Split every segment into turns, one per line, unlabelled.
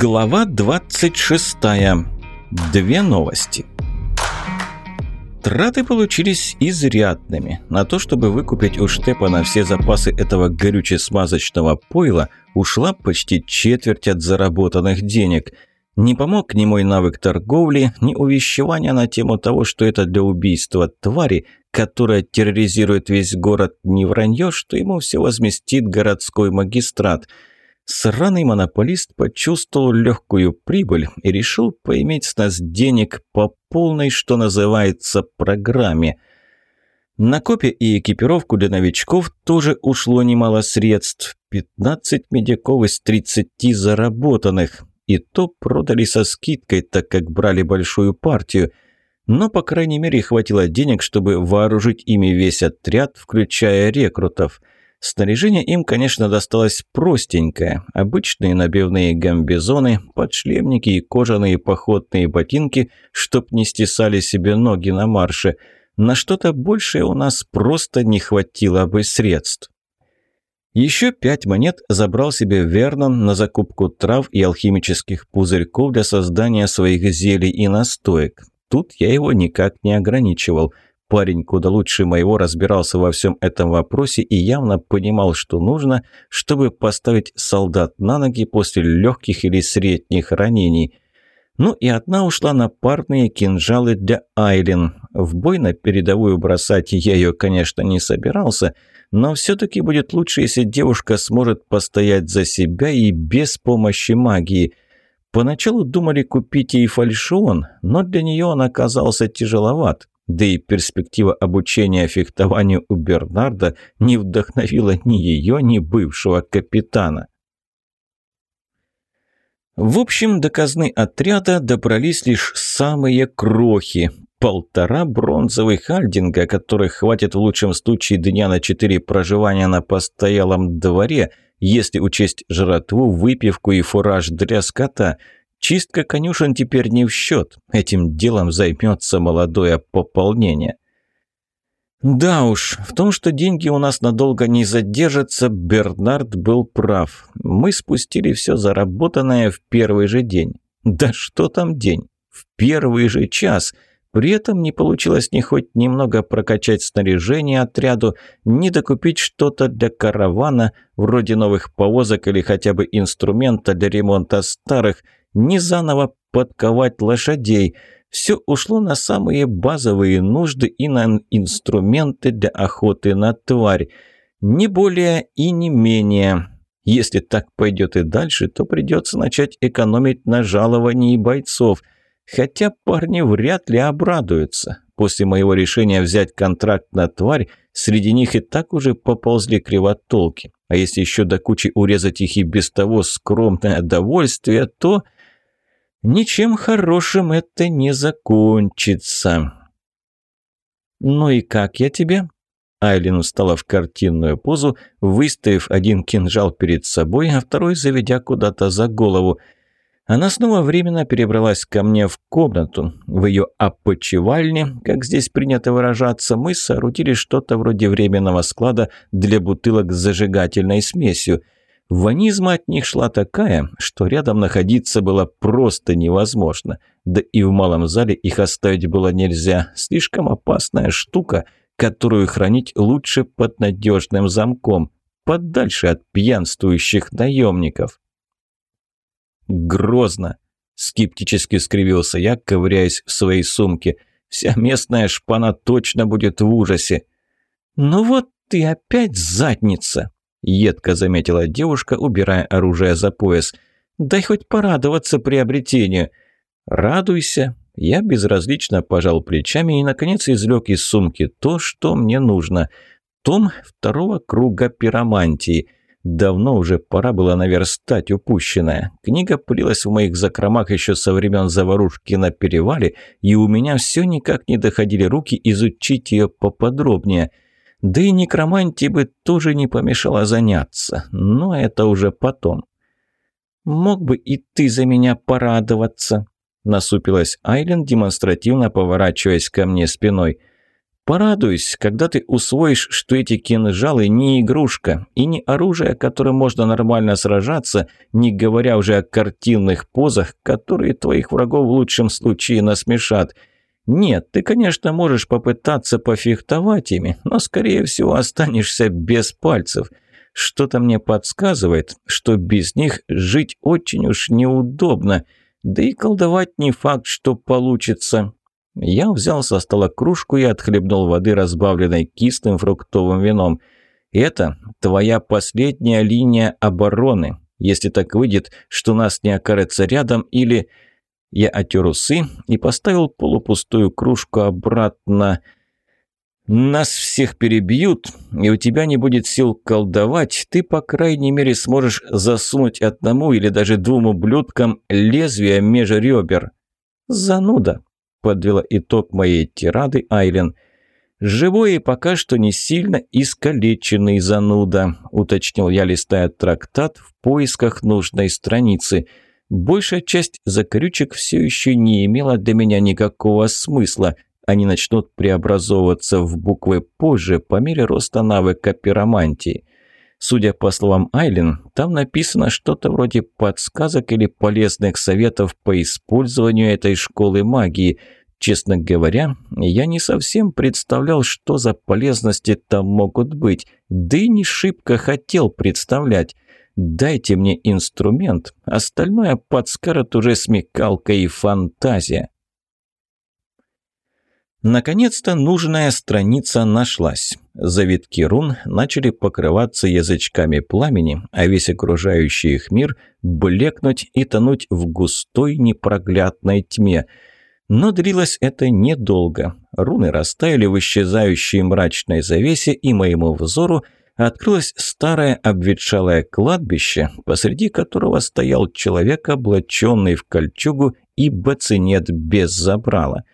Глава 26. Две новости. Траты получились изрядными. На то, чтобы выкупить у Штепана все запасы этого горюче-смазочного пойла, ушла почти четверть от заработанных денег. Не помог ни мой навык торговли, ни увещевания на тему того, что это для убийства твари, которая терроризирует весь город, не вранье, что ему все возместит городской магистрат – Сраный монополист почувствовал легкую прибыль и решил поиметь с нас денег по полной, что называется, программе. На копи и экипировку для новичков тоже ушло немало средств. 15 медиков из 30 заработанных. И то продали со скидкой, так как брали большую партию. Но, по крайней мере, хватило денег, чтобы вооружить ими весь отряд, включая рекрутов – Снаряжение им, конечно, досталось простенькое. Обычные набивные гамбизоны, подшлемники и кожаные походные ботинки, чтоб не стесали себе ноги на марше. На что-то большее у нас просто не хватило бы средств. Еще пять монет забрал себе Вернон на закупку трав и алхимических пузырьков для создания своих зелий и настоек. Тут я его никак не ограничивал – Парень куда лучше моего разбирался во всем этом вопросе и явно понимал, что нужно, чтобы поставить солдат на ноги после легких или средних ранений. Ну и одна ушла на парные кинжалы для Айлин. В бой на передовую бросать я ее, конечно, не собирался, но все-таки будет лучше, если девушка сможет постоять за себя и без помощи магии. Поначалу думали купить ей фальшион, но для нее он оказался тяжеловат. Да и перспектива обучения фехтованию у Бернарда не вдохновила ни ее, ни бывшего капитана. В общем, до казны отряда добрались лишь самые крохи. Полтора бронзовых альдинга, которых хватит в лучшем случае дня на четыре проживания на постоялом дворе, если учесть жратву, выпивку и фураж для скота – Чистка конюшен теперь не в счет. Этим делом займется молодое пополнение. Да уж, в том, что деньги у нас надолго не задержатся, Бернард был прав. Мы спустили все заработанное в первый же день. Да что там день? В первый же час. При этом не получилось ни хоть немного прокачать снаряжение отряду, ни докупить что-то для каравана, вроде новых повозок или хотя бы инструмента для ремонта старых – ни заново подковать лошадей. Все ушло на самые базовые нужды и на инструменты для охоты на тварь. Не более и не менее. Если так пойдет и дальше, то придется начать экономить на жаловании бойцов. Хотя парни вряд ли обрадуются. После моего решения взять контракт на тварь, среди них и так уже поползли кривотолки. А если еще до кучи урезать их и без того скромное довольствие, то ничем хорошим это не закончится. «Ну и как я тебе?» Айлин встала в картинную позу, выставив один кинжал перед собой, а второй заведя куда-то за голову. Она снова временно перебралась ко мне в комнату. В ее опочивальне, как здесь принято выражаться, мы соорудили что-то вроде временного склада для бутылок с зажигательной смесью – Ванизма от них шла такая, что рядом находиться было просто невозможно. Да и в малом зале их оставить было нельзя. Слишком опасная штука, которую хранить лучше под надежным замком, подальше от пьянствующих наемников. «Грозно!» – скептически скривился я, ковыряясь в своей сумке. «Вся местная шпана точно будет в ужасе!» «Ну вот ты опять задница!» – едко заметила девушка, убирая оружие за пояс. «Дай хоть порадоваться приобретению». «Радуйся». Я безразлично пожал плечами и, наконец, извлек из сумки то, что мне нужно. Том второго круга пиромантии. Давно уже пора было наверстать упущенное. Книга пылилась в моих закромах еще со времен заварушки на перевале, и у меня все никак не доходили руки изучить ее поподробнее – да и некромантии бы тоже не помешало заняться, но это уже потом. «Мог бы и ты за меня порадоваться», – насупилась Айлен, демонстративно поворачиваясь ко мне спиной. Порадуйся, когда ты усвоишь, что эти кинжалы не игрушка и не оружие, которым можно нормально сражаться, не говоря уже о картинных позах, которые твоих врагов в лучшем случае насмешат. Нет, ты, конечно, можешь попытаться пофехтовать ими, но, скорее всего, останешься без пальцев. Что-то мне подсказывает, что без них жить очень уж неудобно, да и колдовать не факт, что получится. Я взял со стола кружку и отхлебнул воды, разбавленной кислым фруктовым вином. «Это твоя последняя линия обороны. Если так выйдет, что нас не окажется рядом или...» Я отер усы и поставил полупустую кружку обратно. «Нас всех перебьют, и у тебя не будет сил колдовать. Ты, по крайней мере, сможешь засунуть одному или даже двум ублюдкам лезвие меж ребер». «Зануда», подвела итог моей тирады Айлен. «Живой и пока что не сильно искалеченный зануда», – уточнил я, листая трактат в поисках нужной страницы. Большая часть закрючек все еще не имела для меня никакого смысла. Они начнут преобразовываться в буквы позже, по мере роста навыка пиромантии. Судя по словам Айлен, там написано что-то вроде подсказок или полезных советов по использованию этой школы магии – Честно говоря, я не совсем представлял, что за полезности там могут быть, да и не шибко хотел представлять. Дайте мне инструмент, остальное подскажет уже смекалка и фантазия. Наконец-то нужная страница нашлась. Завитки рун начали покрываться язычками пламени, а весь окружающий их мир блекнуть и тонуть в густой непроглядной тьме – но длилось это недолго. Руны растаяли в исчезающей мрачной завесе, и моему взору открылось старое обветшалое кладбище, посреди которого стоял человек, облаченный в кольчугу и бацинет без забрала.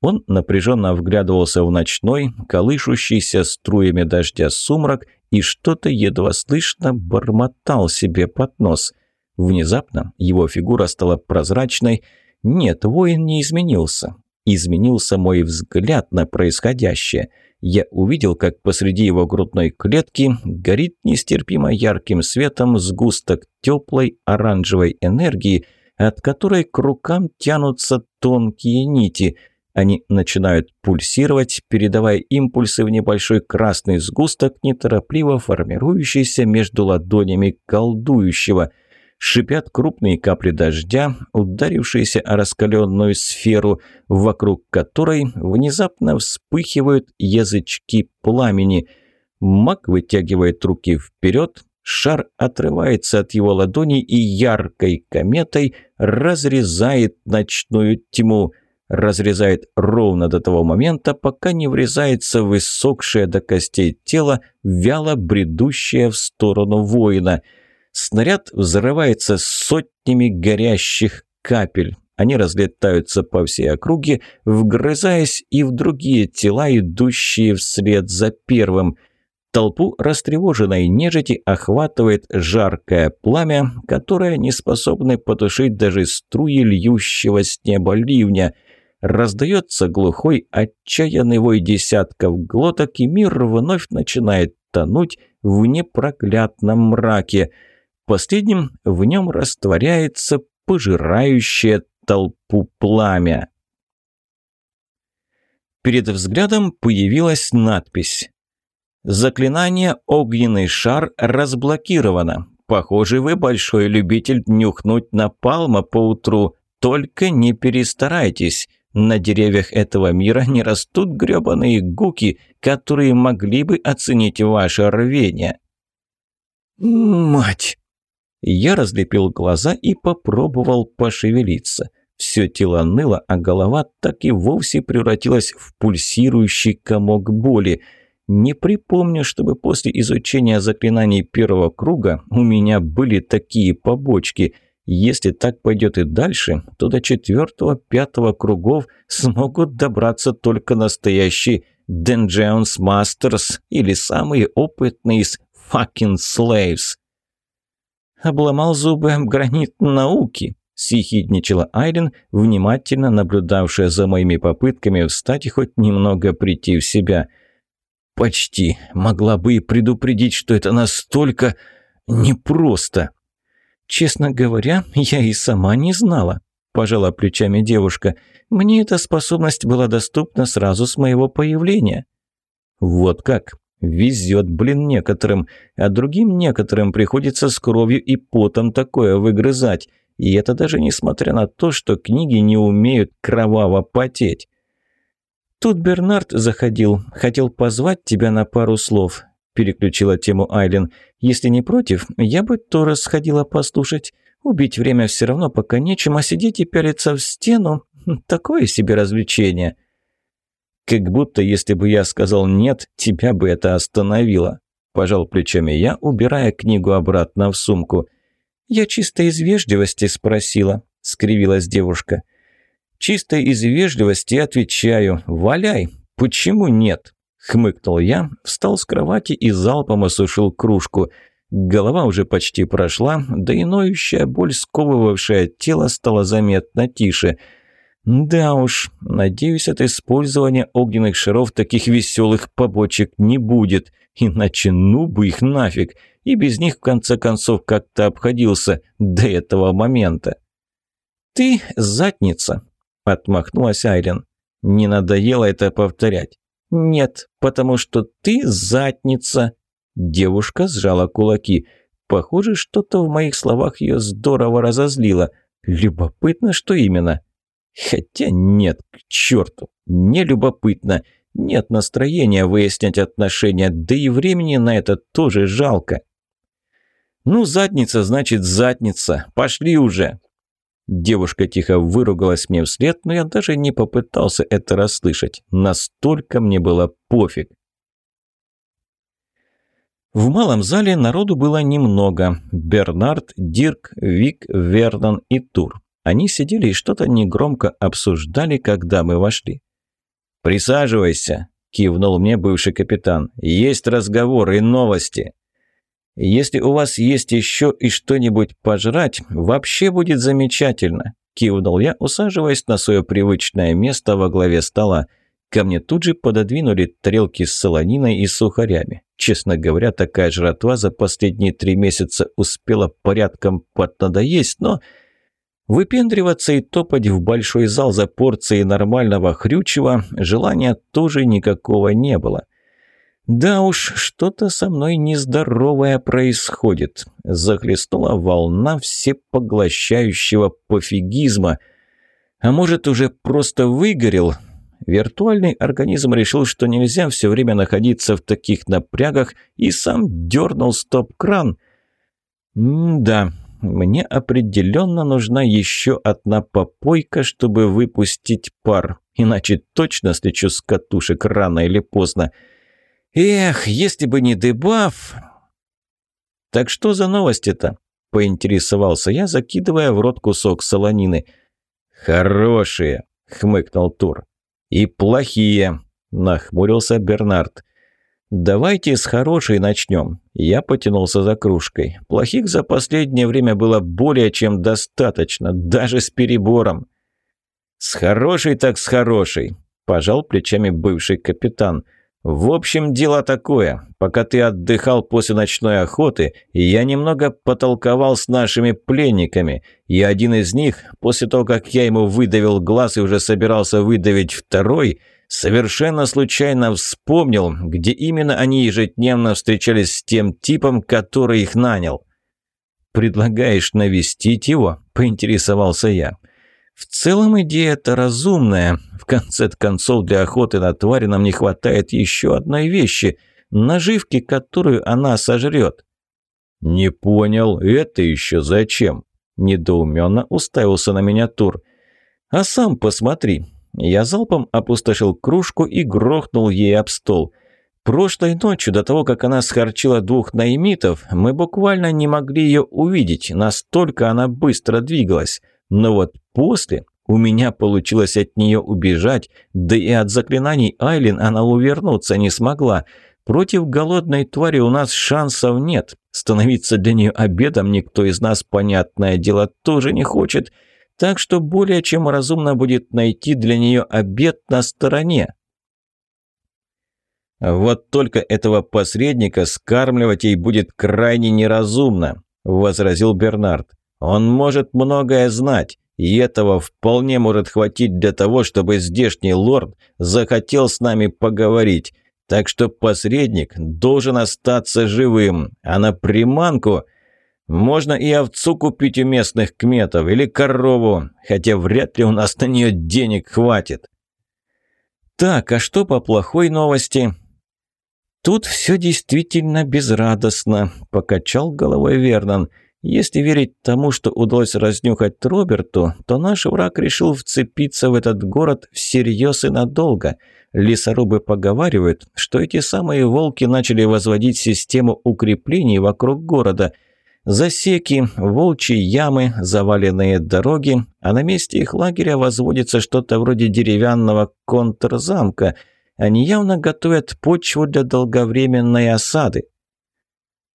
Он напряженно вглядывался в ночной, колышущийся струями дождя сумрак и что-то едва слышно бормотал себе под нос. Внезапно его фигура стала прозрачной, нет, воин не изменился. Изменился мой взгляд на происходящее. Я увидел, как посреди его грудной клетки горит нестерпимо ярким светом сгусток теплой оранжевой энергии, от которой к рукам тянутся тонкие нити. Они начинают пульсировать, передавая импульсы в небольшой красный сгусток, неторопливо формирующийся между ладонями колдующего – шипят крупные капли дождя, ударившиеся о раскаленную сферу, вокруг которой внезапно вспыхивают язычки пламени. Маг вытягивает руки вперед, шар отрывается от его ладони и яркой кометой разрезает ночную тьму. Разрезает ровно до того момента, пока не врезается в до костей тело, вяло бредущее в сторону воина – Снаряд взрывается сотнями горящих капель. Они разлетаются по всей округе, вгрызаясь и в другие тела, идущие вслед за первым. Толпу растревоженной нежити охватывает жаркое пламя, которое не способны потушить даже струи льющего с неба ливня. Раздается глухой, отчаянный вой десятков глоток, и мир вновь начинает тонуть в непроклятном мраке – Последним в нем растворяется пожирающее толпу пламя. Перед взглядом появилась надпись «Заклинание «Огненный шар» разблокировано. Похоже, вы большой любитель нюхнуть напалма поутру. Только не перестарайтесь. На деревьях этого мира не растут грёбаные гуки, которые могли бы оценить ваше рвение». «Мать!» Я разлепил глаза и попробовал пошевелиться. Все тело ныло, а голова так и вовсе превратилась в пульсирующий комок боли. Не припомню, чтобы после изучения заклинаний первого круга у меня были такие побочки. Если так пойдет и дальше, то до четвертого-пятого кругов смогут добраться только настоящие Dungeons Masters или самые опытные из fucking slaves. Обломал зубы гранит науки. – съехидничала Айрин, внимательно наблюдавшая за моими попытками встать и хоть немного прийти в себя. «Почти. Могла бы и предупредить, что это настолько непросто». «Честно говоря, я и сама не знала», – пожала плечами девушка. «Мне эта способность была доступна сразу с моего появления». «Вот как? Везет, блин, некоторым, а другим некоторым приходится с кровью и потом такое выгрызать». И это даже несмотря на то, что книги не умеют кроваво потеть. Тут Бернард заходил, хотел позвать тебя на пару слов. Переключила тему Айлен. Если не против, я бы тоже сходила послушать. Убить время все равно пока нечем, а сидеть и пялиться в стену – такое себе развлечение. Как будто, если бы я сказал «нет», тебя бы это остановило. Пожал плечами я, убирая книгу обратно в сумку. «Я чисто из вежливости спросила», – скривилась девушка. «Чисто из вежливости отвечаю. Валяй. Почему нет?» – хмыкнул я, встал с кровати и залпом осушил кружку. Голова уже почти прошла, да и ноющая боль, сковывавшая тело, стала заметно тише. «Да уж, надеюсь, от использования огненных шаров таких веселых побочек не будет, иначе ну бы их нафиг!» и без них в конце концов как-то обходился до этого момента. «Ты задница», – отмахнулась Айлен. «Не надоело это повторять?» «Нет, потому что ты задница». Девушка сжала кулаки. Похоже, что-то в моих словах ее здорово разозлило. Любопытно, что именно. Хотя нет, к черту, не любопытно. Нет настроения выяснять отношения, да и времени на это тоже жалко. «Ну, задница, значит, задница. Пошли уже!» Девушка тихо выругалась мне вслед, но я даже не попытался это расслышать. Настолько мне было пофиг. В малом зале народу было немного. Бернард, Дирк, Вик, Вернон и Тур. Они сидели и что-то негромко обсуждали, когда мы вошли. «Присаживайся», – кивнул мне бывший капитан. «Есть разговор и новости». «Если у вас есть еще и что-нибудь пожрать, вообще будет замечательно», – кивнул я, усаживаясь на свое привычное место во главе стола. Ко мне тут же пододвинули тарелки с солониной и сухарями. Честно говоря, такая жратва за последние три месяца успела порядком поднадоесть, но... Выпендриваться и топать в большой зал за порцией нормального хрючева желания тоже никакого не было. Да уж, что-то со мной нездоровое происходит. Захлестнула волна всепоглощающего пофигизма. А может, уже просто выгорел? Виртуальный организм решил, что нельзя все время находиться в таких напрягах и сам дернул стоп-кран. М-да, мне определенно нужна еще одна попойка, чтобы выпустить пар. Иначе точно слечу с катушек рано или поздно. Эх, если бы не дебаф... Так что за новости-то? Поинтересовался я, закидывая в рот кусок солонины. Хорошие, хмыкнул Тур. И плохие, нахмурился Бернард. «Давайте с хорошей начнем». Я потянулся за кружкой. Плохих за последнее время было более чем достаточно, даже с перебором. «С хорошей так с хорошей», – пожал плечами бывший капитан. «В общем, дело такое. Пока ты отдыхал после ночной охоты, я немного потолковал с нашими пленниками, и один из них, после того, как я ему выдавил глаз и уже собирался выдавить второй, совершенно случайно вспомнил, где именно они ежедневно встречались с тем типом, который их нанял». «Предлагаешь навестить его?» – поинтересовался я. В целом идея-то разумная. В конце концов, для охоты на твари нам не хватает еще одной вещи – наживки, которую она сожрет. «Не понял, это еще зачем?» Недоуменно уставился на меня Тур. «А сам посмотри». Я залпом опустошил кружку и грохнул ей об стол. Прошлой ночью, до того, как она схорчила двух наймитов, мы буквально не могли ее увидеть, настолько она быстро двигалась. Но вот после у меня получилось от нее убежать, да и от заклинаний Айлин она увернуться не смогла. Против голодной твари у нас шансов нет. Становиться для нее обедом никто из нас, понятное дело, тоже не хочет. Так что более чем разумно будет найти для нее обед на стороне. «Вот только этого посредника скармливать ей будет крайне неразумно», – возразил Бернард. «Он может многое знать, и этого вполне может хватить для того, чтобы здешний лорд захотел с нами поговорить. Так что посредник должен остаться живым, а на приманку можно и овцу купить у местных кметов или корову, хотя вряд ли у нас на нее денег хватит». «Так, а что по плохой новости?» «Тут все действительно безрадостно», – покачал головой Вернон. «Если верить тому, что удалось разнюхать Роберту, то наш враг решил вцепиться в этот город всерьез и надолго. Лесорубы поговаривают, что эти самые волки начали возводить систему укреплений вокруг города. Засеки, волчьи ямы, заваленные дороги, а на месте их лагеря возводится что-то вроде деревянного контрзамка – они явно готовят почву для долговременной осады.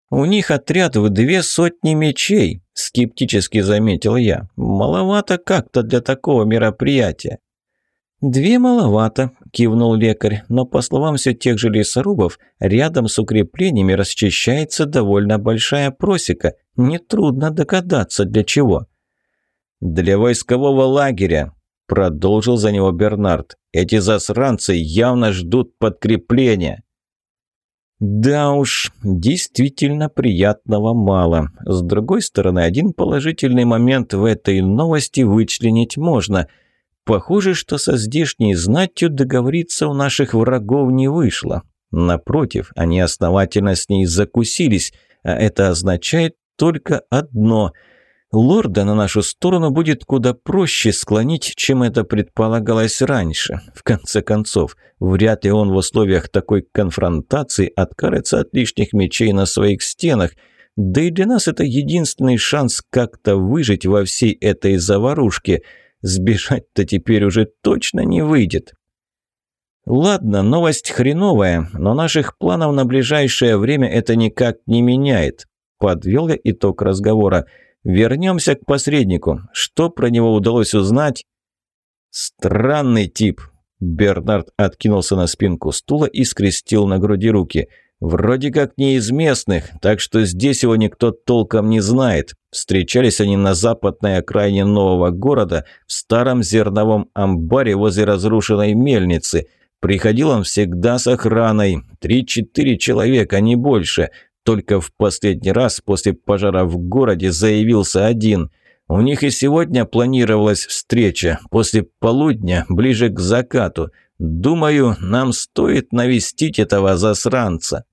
«У них отряд в две сотни мечей», – скептически заметил я. «Маловато как-то для такого мероприятия». «Две маловато», – кивнул лекарь, но, по словам все тех же лесорубов, рядом с укреплениями расчищается довольно большая просека. Нетрудно догадаться, для чего. «Для войскового лагеря», Продолжил за него Бернард. «Эти засранцы явно ждут подкрепления». Да уж, действительно приятного мало. С другой стороны, один положительный момент в этой новости вычленить можно. Похоже, что со здешней знатью договориться у наших врагов не вышло. Напротив, они основательно с ней закусились, а это означает только одно – Лорда на нашу сторону будет куда проще склонить, чем это предполагалось раньше. В конце концов, вряд ли он в условиях такой конфронтации откажется от лишних мечей на своих стенах. Да и для нас это единственный шанс как-то выжить во всей этой заварушке. Сбежать-то теперь уже точно не выйдет. Ладно, новость хреновая, но наших планов на ближайшее время это никак не меняет. Подвел я итог разговора. Вернемся к посреднику. Что про него удалось узнать? Странный тип. Бернард откинулся на спинку стула и скрестил на груди руки. Вроде как не из местных, так что здесь его никто толком не знает. Встречались они на западной окраине нового города, в старом зерновом амбаре возле разрушенной мельницы. Приходил он всегда с охраной. Три-четыре человека, не больше. Только в последний раз после пожара в городе заявился один. У них и сегодня планировалась встреча, после полудня, ближе к закату. Думаю, нам стоит навестить этого засранца.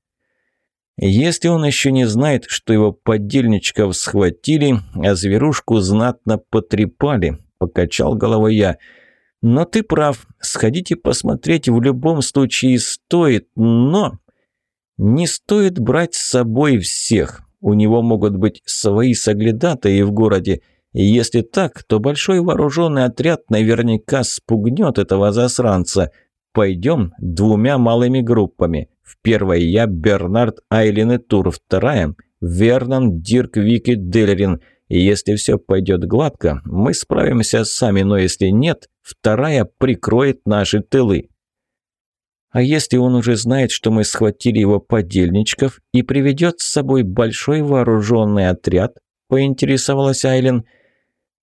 Если он еще не знает, что его подельничков схватили, а зверушку знатно потрепали, покачал головой я. Но ты прав, сходите посмотреть в любом случае стоит, но... Не стоит брать с собой всех. У него могут быть свои соглядатаи в городе. Если так, то большой вооруженный отряд наверняка спугнет этого засранца. Пойдем двумя малыми группами. В первой я, Бернард, Айлин и Тур. Вторая – Вернон, Дирк, Вики, Делерин. И если все пойдет гладко, мы справимся сами, но если нет, вторая прикроет наши тылы. А если он уже знает, что мы схватили его подельничков и приведет с собой большой вооруженный отряд?» – поинтересовалась Айлен.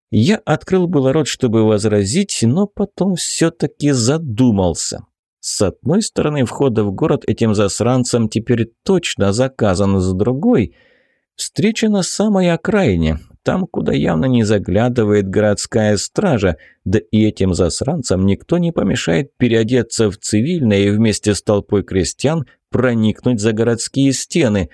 Я открыл было рот, чтобы возразить, но потом все-таки задумался. С одной стороны, входа в город этим засранцам теперь точно заказан, с другой – встреча на самой окраине, там, куда явно не заглядывает городская стража, да и этим засранцам никто не помешает переодеться в цивильное и вместе с толпой крестьян проникнуть за городские стены.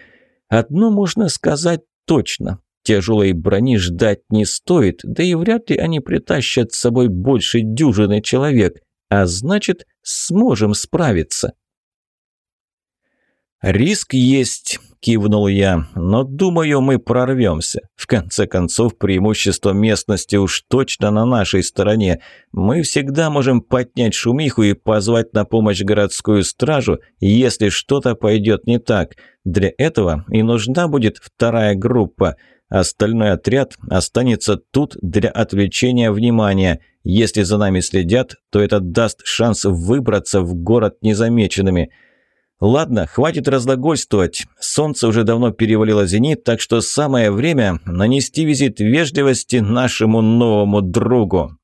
Одно можно сказать точно. Тяжелой брони ждать не стоит, да и вряд ли они притащат с собой больше дюжины человек, а значит, сможем справиться. «Риск есть», – кивнул я, – «но думаю, мы прорвемся. В конце концов, преимущество местности уж точно на нашей стороне. Мы всегда можем поднять шумиху и позвать на помощь городскую стражу, если что-то пойдет не так. Для этого и нужна будет вторая группа». Остальной отряд останется тут для отвлечения внимания. Если за нами следят, то это даст шанс выбраться в город незамеченными. Ладно, хватит разлагольствовать. Солнце уже давно перевалило зенит, так что самое время нанести визит вежливости нашему новому другу.